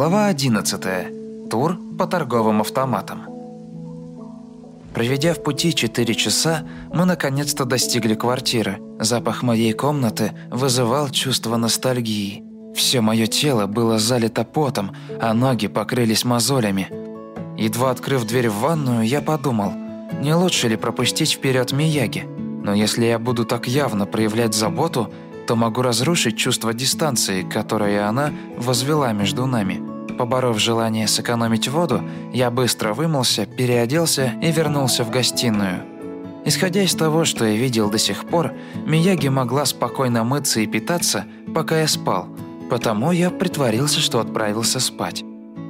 Глава 11. Тур по торговым автоматам. Проведя в пути 4 часа, мы наконец-то достигли квартиры. Запах моей комнаты вызывал чувство ностальгии. Все мое тело было залито потом, а ноги покрылись мозолями. Едва открыв дверь в ванную, я подумал, не лучше ли пропустить вперед Мияги? Но если я буду так явно проявлять заботу, то могу разрушить чувство дистанции, которое она возвела между нами. Поборов желание сэкономить воду, я быстро вымылся, переоделся и вернулся в гостиную. Исходя из того, что я видел до сих пор, Мияги могла спокойно мыться и питаться, пока я спал, потому я притворился, что отправился спать.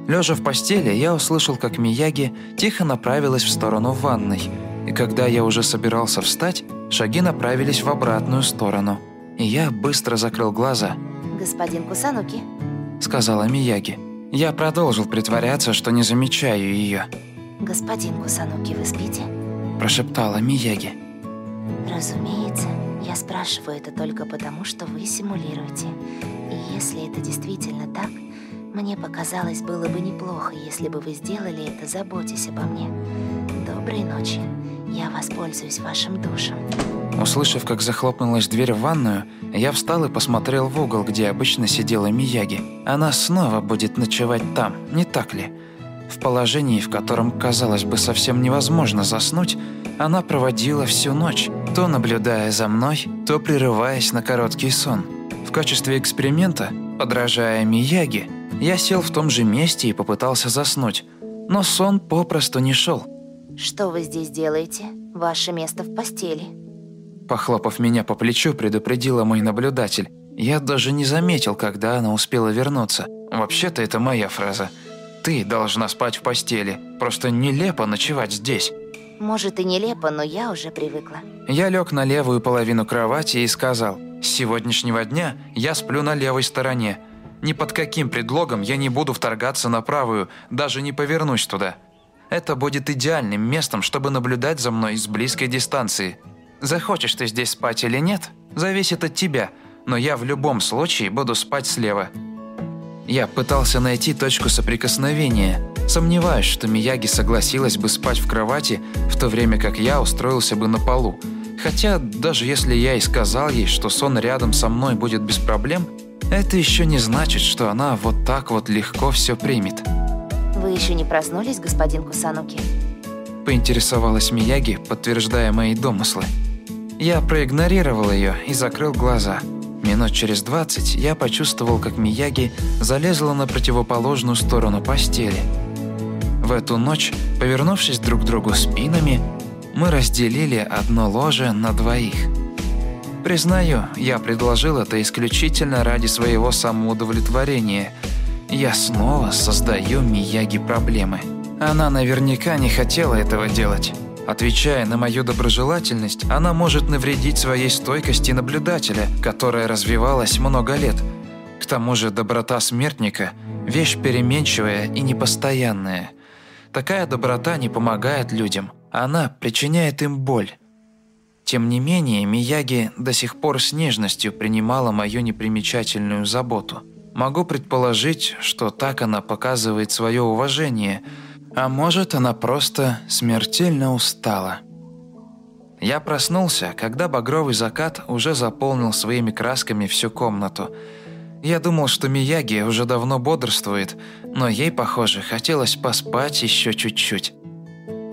Лежа в постели, я услышал, как Мияги тихо направилась в сторону ванной, и когда я уже собирался встать, шаги направились в обратную сторону – и я быстро закрыл глаза. «Господин Кусануки», — сказала Мияги. Я продолжил притворяться, что не замечаю ее. «Господин Кусануки, вы спите?» – прошептала Мияги. «Разумеется, я спрашиваю это только потому, что вы симулируете. И если это действительно так, мне показалось, было бы неплохо, если бы вы сделали это, заботясь обо мне. Доброй ночи. Я воспользуюсь вашим душем». Услышав, как захлопнулась дверь в ванную, я встал и посмотрел в угол, где обычно сидела Мияги. Она снова будет ночевать там, не так ли? В положении, в котором, казалось бы, совсем невозможно заснуть, она проводила всю ночь, то наблюдая за мной, то прерываясь на короткий сон. В качестве эксперимента, подражая Мияги, я сел в том же месте и попытался заснуть, но сон попросту не шел. «Что вы здесь делаете? Ваше место в постели». Похлопав меня по плечу, предупредила мой наблюдатель. Я даже не заметил, когда она успела вернуться. Вообще-то это моя фраза. Ты должна спать в постели. Просто нелепо ночевать здесь. Может и нелепо, но я уже привыкла. Я лег на левую половину кровати и сказал, «С сегодняшнего дня я сплю на левой стороне. Ни под каким предлогом я не буду вторгаться на правую, даже не повернусь туда. Это будет идеальным местом, чтобы наблюдать за мной с близкой дистанции. Захочешь ты здесь спать или нет, зависит от тебя, но я в любом случае буду спать слева. Я пытался найти точку соприкосновения. Сомневаюсь, что Мияги согласилась бы спать в кровати, в то время как я устроился бы на полу. Хотя, даже если я и сказал ей, что сон рядом со мной будет без проблем, это еще не значит, что она вот так вот легко все примет. Вы еще не проснулись, господин Кусануки? Поинтересовалась Мияги, подтверждая мои домыслы. Я проигнорировал ее и закрыл глаза. Минут через двадцать я почувствовал, как Мияги залезла на противоположную сторону постели. В эту ночь, повернувшись друг к другу спинами, мы разделили одно ложе на двоих. Признаю, я предложил это исключительно ради своего самоудовлетворения. Я снова создаю Мияги проблемы. Она наверняка не хотела этого делать. Отвечая на мою доброжелательность, она может навредить своей стойкости наблюдателя, которая развивалась много лет. К тому же доброта смертника – вещь переменчивая и непостоянная. Такая доброта не помогает людям, она причиняет им боль. Тем не менее, Мияги до сих пор с нежностью принимала мою непримечательную заботу. Могу предположить, что так она показывает свое уважение – а может, она просто смертельно устала. Я проснулся, когда багровый закат уже заполнил своими красками всю комнату. Я думал, что Мияги уже давно бодрствует, но ей, похоже, хотелось поспать еще чуть-чуть.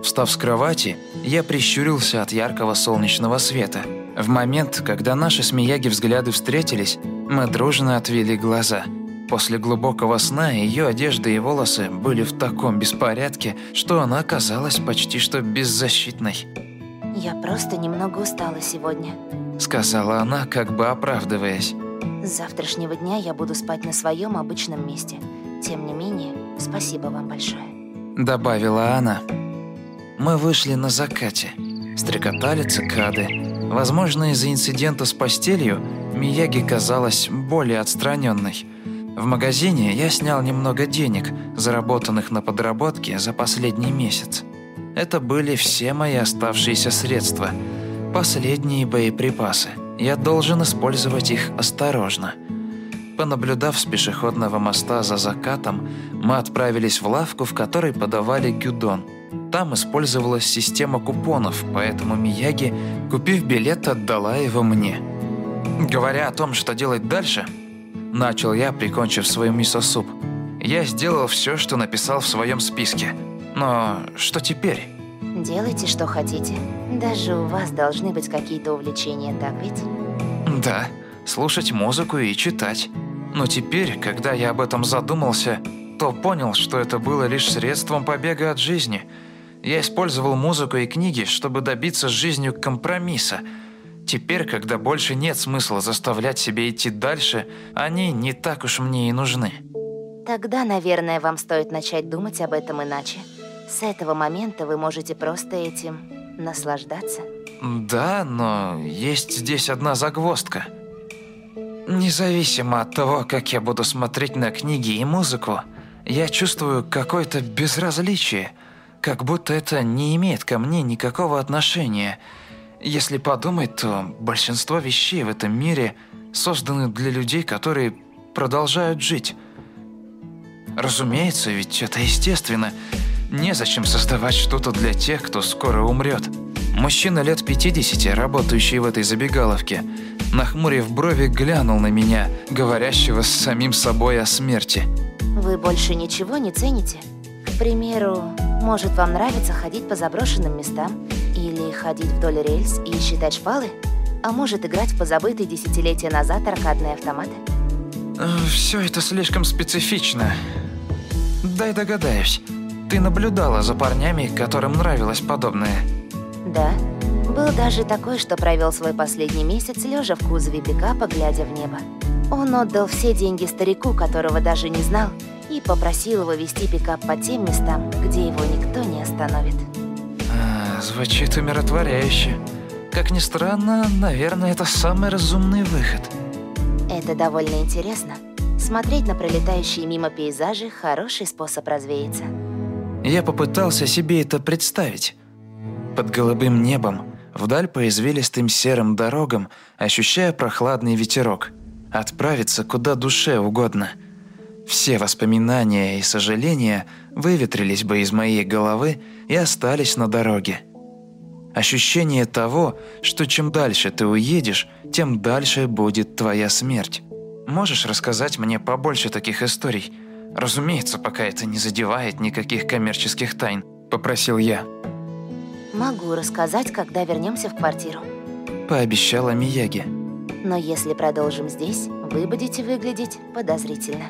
Встав с кровати, я прищурился от яркого солнечного света. В момент, когда наши с Мияги взгляды встретились, мы дружно отвели глаза – После глубокого сна ее одежда и волосы были в таком беспорядке, что она оказалась почти что беззащитной. «Я просто немного устала сегодня», — сказала она, как бы оправдываясь. «С завтрашнего дня я буду спать на своем обычном месте. Тем не менее, спасибо вам большое», — добавила она. Мы вышли на закате. Стрекотали цикады. Возможно, из-за инцидента с постелью Мияги казалась более отстраненной. В магазине я снял немного денег, заработанных на подработке за последний месяц. Это были все мои оставшиеся средства. Последние боеприпасы. Я должен использовать их осторожно. Понаблюдав с пешеходного моста за закатом, мы отправились в лавку, в которой подавали гюдон. Там использовалась система купонов, поэтому Мияги, купив билет, отдала его мне. Говоря о том, что делать дальше, начал я, прикончив свой мисо-суп. Я сделал все, что написал в своем списке. Но что теперь? Делайте, что хотите. Даже у вас должны быть какие-то увлечения, так ведь? Да, слушать музыку и читать. Но теперь, когда я об этом задумался, то понял, что это было лишь средством побега от жизни. Я использовал музыку и книги, чтобы добиться с жизнью компромисса. Теперь, когда больше нет смысла заставлять себя идти дальше, они не так уж мне и нужны. Тогда, наверное, вам стоит начать думать об этом иначе. С этого момента вы можете просто этим наслаждаться. Да, но есть здесь одна загвоздка – Независимо от того, как я буду смотреть на книги и музыку, я чувствую какое-то безразличие, как будто это не имеет ко мне никакого отношения. Если подумать, то большинство вещей в этом мире созданы для людей, которые продолжают жить. Разумеется, ведь это естественно. Незачем создавать что-то для тех, кто скоро умрет. Мужчина лет 50, работающий в этой забегаловке, нахмурив брови, глянул на меня, говорящего с самим собой о смерти. Вы больше ничего не цените? К примеру, может вам нравится ходить по заброшенным местам? Ходить вдоль рельс и считать шпалы? А может играть в позабытые десятилетия назад аркадные автоматы? Э, Все это слишком специфично. Дай догадаюсь. Ты наблюдала за парнями, которым нравилось подобное? Да. Был даже такой, что провел свой последний месяц лежа в кузове пикапа, глядя в небо. Он отдал все деньги старику, которого даже не знал, и попросил его вести пикап по тем местам, где его никто не остановит. Звучит умиротворяюще. Как ни странно, наверное, это самый разумный выход. Это довольно интересно. Смотреть на пролетающие мимо пейзажи – хороший способ развеяться. Я попытался себе это представить. Под голубым небом, вдаль по извилистым серым дорогам, ощущая прохладный ветерок. Отправиться куда душе угодно. Все воспоминания и сожаления выветрились бы из моей головы и остались на дороге. Ощущение того, что чем дальше ты уедешь, тем дальше будет твоя смерть. Можешь рассказать мне побольше таких историй? Разумеется, пока это не задевает никаких коммерческих тайн, попросил я. Могу рассказать, когда вернемся в квартиру. Пообещала Мияги. Но если продолжим здесь, вы будете выглядеть подозрительно.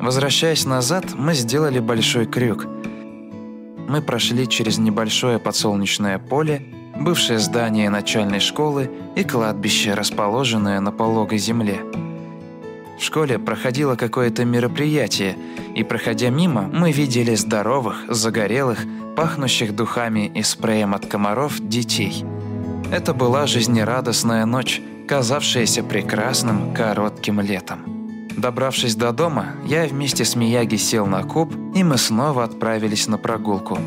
Возвращаясь назад, мы сделали большой крюк. Мы прошли через небольшое подсолнечное поле, бывшее здание начальной школы и кладбище, расположенное на пологой земле. В школе проходило какое-то мероприятие, и, проходя мимо, мы видели здоровых, загорелых, пахнущих духами и спреем от комаров детей. Это была жизнерадостная ночь, казавшаяся прекрасным коротким летом. Добравшись до дома, я вместе с Мияги сел на куб, и мы снова отправились на прогулку.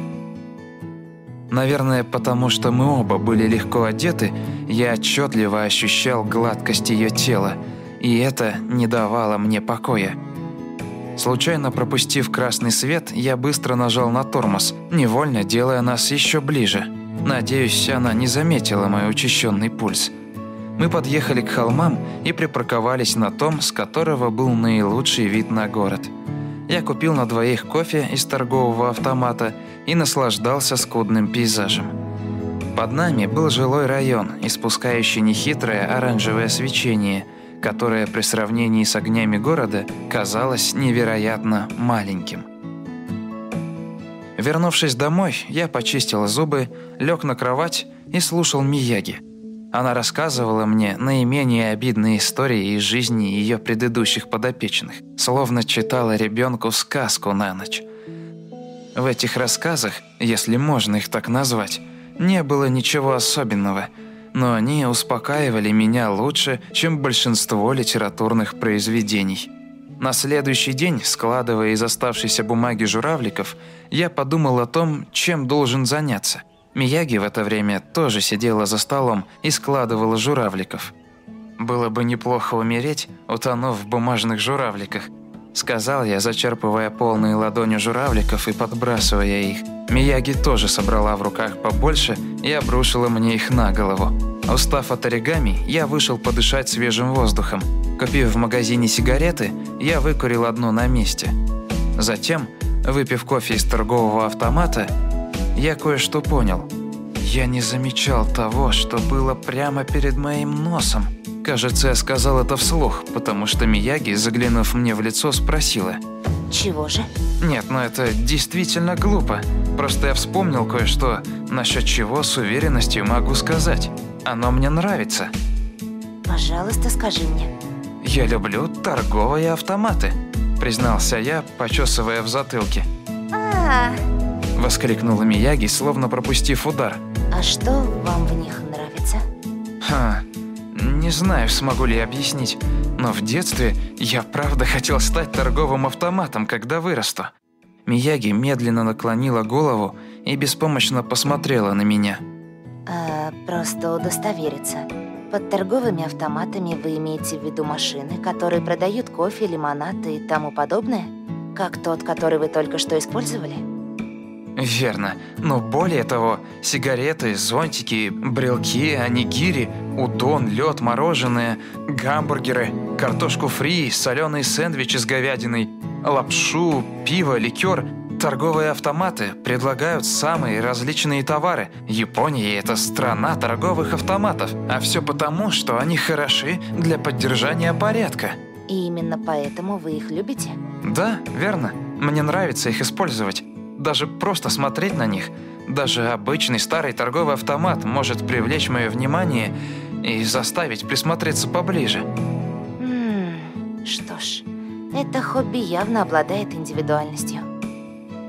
Наверное, потому что мы оба были легко одеты, я отчетливо ощущал гладкость ее тела, и это не давало мне покоя. Случайно пропустив красный свет, я быстро нажал на тормоз, невольно делая нас еще ближе. Надеюсь, она не заметила мой учащенный пульс. Мы подъехали к холмам и припарковались на том, с которого был наилучший вид на город. Я купил на двоих кофе из торгового автомата и наслаждался скудным пейзажем. Под нами был жилой район, испускающий нехитрое оранжевое свечение – которое при сравнении с огнями города казалось невероятно маленьким. Вернувшись домой, я почистил зубы, лег на кровать и слушал Мияги. Она рассказывала мне наименее обидные истории из жизни ее предыдущих подопечных, словно читала ребенку сказку на ночь. В этих рассказах, если можно их так назвать, не было ничего особенного – но они успокаивали меня лучше, чем большинство литературных произведений. На следующий день, складывая из оставшейся бумаги журавликов, я подумал о том, чем должен заняться. Мияги в это время тоже сидела за столом и складывала журавликов. Было бы неплохо умереть, утонув в бумажных журавликах. Сказал я, зачерпывая полные ладони журавликов и подбрасывая их. Мияги тоже собрала в руках побольше и обрушила мне их на голову. Устав от оригами, я вышел подышать свежим воздухом. Купив в магазине сигареты, я выкурил одну на месте. Затем, выпив кофе из торгового автомата, я кое-что понял. Я не замечал того, что было прямо перед моим носом. Кажется, я сказал это вслух, потому что Мияги, заглянув мне в лицо, спросила. Чего же? Нет, ну это действительно глупо. Просто я вспомнил кое-что, насчет чего с уверенностью могу сказать. Оно мне нравится. Пожалуйста, скажи мне. Я люблю торговые автоматы, признался я, почесывая в затылке. А, Воскликнула Мияги, словно пропустив удар. а что вам в них нравится? Ха, не знаю, смогу ли я объяснить, но в детстве я правда хотел стать торговым автоматом, когда вырасту. Мияги медленно наклонила голову и беспомощно посмотрела на меня. А, просто удостовериться. Под торговыми автоматами вы имеете в виду машины, которые продают кофе, лимонад и тому подобное? Как тот, который вы только что использовали? Верно. Но более того, сигареты, зонтики, брелки, анигири, удон, лед, мороженое, гамбургеры, картошку фри, соленые сэндвичи с говядиной, лапшу, пиво, ликер – Торговые автоматы предлагают самые различные товары. Япония – это страна торговых автоматов. А все потому, что они хороши для поддержания порядка. И именно поэтому вы их любите? Да, верно. Мне нравится их использовать. Даже просто смотреть на них. Даже обычный старый торговый автомат может привлечь мое внимание и заставить присмотреться поближе. Ммм, что ж, это хобби явно обладает индивидуальностью.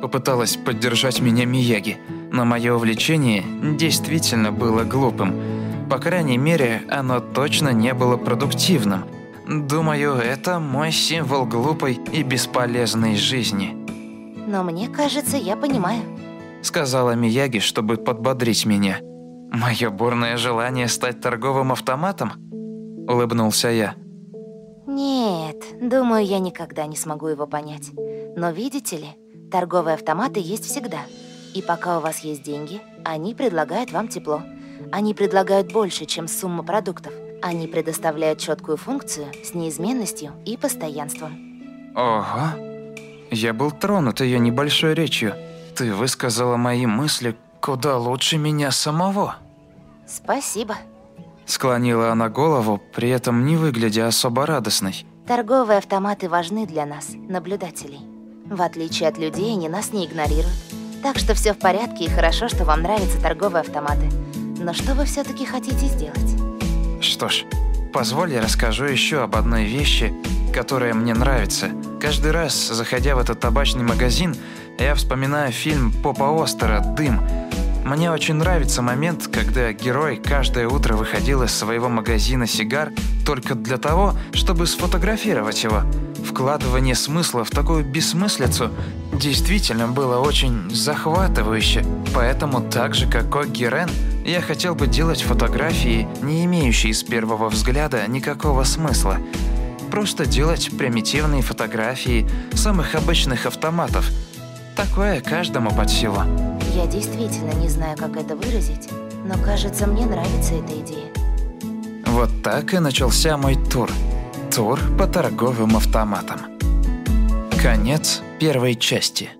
Попыталась поддержать меня Мияги, но мое увлечение действительно было глупым. По крайней мере, оно точно не было продуктивным. Думаю, это мой символ глупой и бесполезной жизни. Но мне кажется, я понимаю. Сказала Мияги, чтобы подбодрить меня. Мое бурное желание стать торговым автоматом? Улыбнулся я. Нет, думаю, я никогда не смогу его понять. Но видите ли, торговые автоматы есть всегда. И пока у вас есть деньги, они предлагают вам тепло. Они предлагают больше, чем сумма продуктов. Они предоставляют четкую функцию с неизменностью и постоянством. Ого. Я был тронут ее небольшой речью. Ты высказала мои мысли куда лучше меня самого. Спасибо. Склонила она голову, при этом не выглядя особо радостной. Торговые автоматы важны для нас, наблюдателей. В отличие от людей, они нас не игнорируют. Так что все в порядке и хорошо, что вам нравятся торговые автоматы. Но что вы все-таки хотите сделать? Что ж, позволь я расскажу еще об одной вещи, которая мне нравится. Каждый раз, заходя в этот табачный магазин, я вспоминаю фильм Попа Остера «Дым». Мне очень нравится момент, когда герой каждое утро выходил из своего магазина сигар только для того, чтобы сфотографировать его. Вкладывание смысла в такую бессмыслицу действительно было очень захватывающе. Поэтому так же, как Когги Рен, я хотел бы делать фотографии, не имеющие с первого взгляда никакого смысла. Просто делать примитивные фотографии самых обычных автоматов. Такое каждому под силу. Я действительно не знаю, как это выразить, но кажется, мне нравится эта идея. Вот так и начался мой тур. Тур по торговым автоматам. Конец первой части.